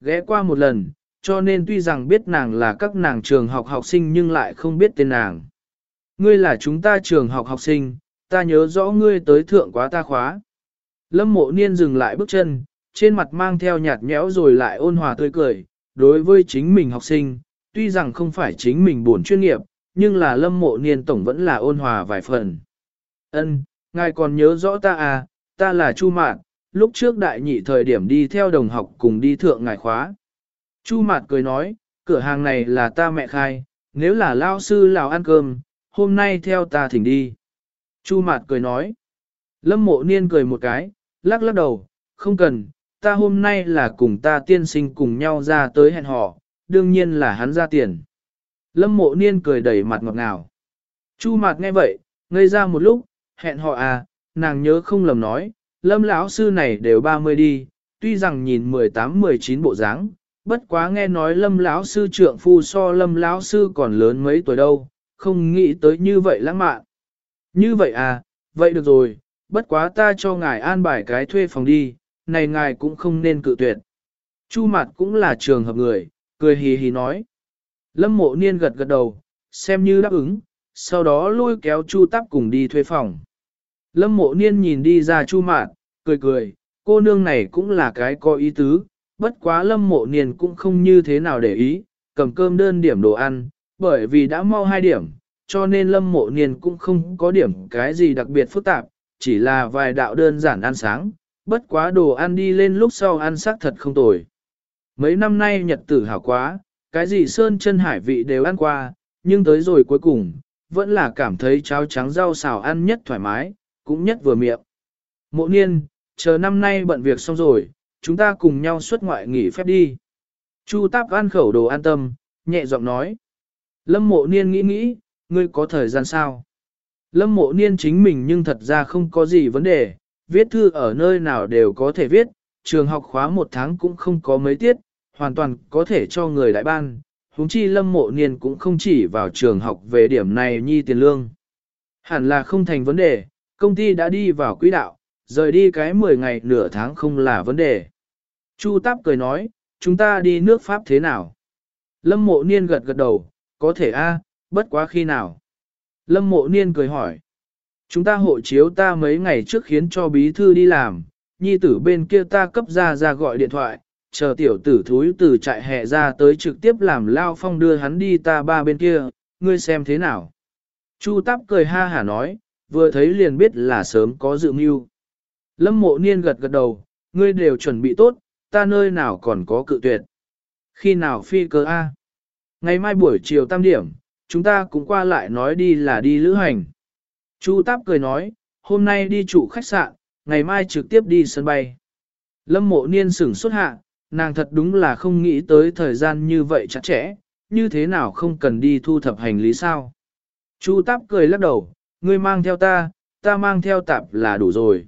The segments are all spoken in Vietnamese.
Ghé qua một lần, cho nên tuy rằng biết nàng là các nàng trường học học sinh nhưng lại không biết tên nàng. Ngươi là chúng ta trường học học sinh, ta nhớ rõ ngươi tới thượng quá ta khóa. Lâm mộ niên dừng lại bước chân, trên mặt mang theo nhạt nhẽo rồi lại ôn hòa tươi cười, đối với chính mình học sinh, tuy rằng không phải chính mình buồn chuyên nghiệp, nhưng là lâm mộ niên tổng vẫn là ôn hòa vài phần. Ân, ngài còn nhớ rõ ta à, ta là Chu Mạn, lúc trước đại nhị thời điểm đi theo đồng học cùng đi thượng ngài khóa. Chu mạt cười nói, cửa hàng này là ta mẹ khai, nếu là lao sư lào ăn cơm, hôm nay theo ta thỉnh đi. Chu Mạt cười nói. Lâm mộ niên cười một cái, lắc lắc đầu, không cần, ta hôm nay là cùng ta tiên sinh cùng nhau ra tới hẹn hò, đương nhiên là hắn ra tiền. Lâm mộ niên cười đầy mặt ngọt ngào. Chu Mạt nghe vậy, ngây ra một lúc, hẹn hò à, nàng nhớ không lầm nói, lâm lão sư này đều 30 đi, tuy rằng nhìn 18-19 bộ dáng, bất quá nghe nói lâm lão sư trượng phu so lâm lão sư còn lớn mấy tuổi đâu, không nghĩ tới như vậy lãng mạn. Như vậy à, vậy được rồi, bất quá ta cho ngài an bài cái thuê phòng đi, này ngài cũng không nên cự tuyệt. Chu mặt cũng là trường hợp người, cười hì hì nói. Lâm mộ niên gật gật đầu, xem như đáp ứng, sau đó lôi kéo Chu tắp cùng đi thuê phòng. Lâm mộ niên nhìn đi ra Chu mạn, cười cười, cô nương này cũng là cái có ý tứ, bất quá lâm mộ niên cũng không như thế nào để ý, cầm cơm đơn điểm đồ ăn, bởi vì đã mau hai điểm, cho nên lâm mộ niên cũng không có điểm cái gì đặc biệt phức tạp, chỉ là vài đạo đơn giản ăn sáng, bất quá đồ ăn đi lên lúc sau ăn sắc thật không tồi. Mấy năm nay nhật tử hảo quá, cái gì sơn chân hải vị đều ăn qua, nhưng tới rồi cuối cùng, vẫn là cảm thấy cháo trắng rau xào ăn nhất thoải mái, cũng nhất vừa miệng. Mộ niên, chờ năm nay bận việc xong rồi, chúng ta cùng nhau xuất ngoại nghỉ phép đi. Chu táp ăn khẩu đồ an tâm, nhẹ giọng nói. Lâm mộ niên nghĩ nghĩ, ngươi có thời gian sao? Lâm mộ niên chính mình nhưng thật ra không có gì vấn đề, viết thư ở nơi nào đều có thể viết, trường học khóa một tháng cũng không có mấy tiết, hoàn toàn có thể cho người đại ban. Húng chi lâm mộ niên cũng không chỉ vào trường học về điểm này nhi tiền lương. Hẳn là không thành vấn đề, công ty đã đi vào quỹ đạo, rời đi cái 10 ngày nửa tháng không là vấn đề. Chu Táp cười nói, chúng ta đi nước Pháp thế nào? Lâm mộ niên gật gật đầu, có thể a, bất quá khi nào? Lâm mộ niên cười hỏi. Chúng ta hộ chiếu ta mấy ngày trước khiến cho bí thư đi làm, nhi tử bên kia ta cấp ra ra gọi điện thoại, chờ tiểu tử thúi từ trại hè ra tới trực tiếp làm lao phong đưa hắn đi ta ba bên kia, ngươi xem thế nào. Chu táp cười ha hả nói, vừa thấy liền biết là sớm có dự mưu. Lâm mộ niên gật gật đầu, ngươi đều chuẩn bị tốt, ta nơi nào còn có cự tuyệt. Khi nào phi cơ A? Ngày mai buổi chiều tam điểm, chúng ta cũng qua lại nói đi là đi lữ hành. Chu Táp cười nói, hôm nay đi trụ khách sạn, ngày mai trực tiếp đi sân bay. Lâm mộ niên sửng xuất hạ, nàng thật đúng là không nghĩ tới thời gian như vậy chặt chẽ, như thế nào không cần đi thu thập hành lý sao. Chu Táp cười lắc đầu, ngươi mang theo ta, ta mang theo tạp là đủ rồi.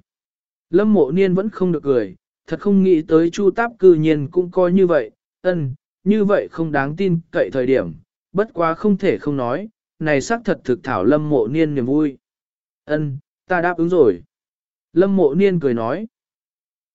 Lâm mộ niên vẫn không được cười, thật không nghĩ tới Chu Táp cư nhiên cũng coi như vậy, ân, như vậy không đáng tin cậy thời điểm, bất quá không thể không nói, này xác thật thực thảo lâm mộ niên niềm vui. Ân, ta đáp ứng rồi. Lâm mộ niên cười nói.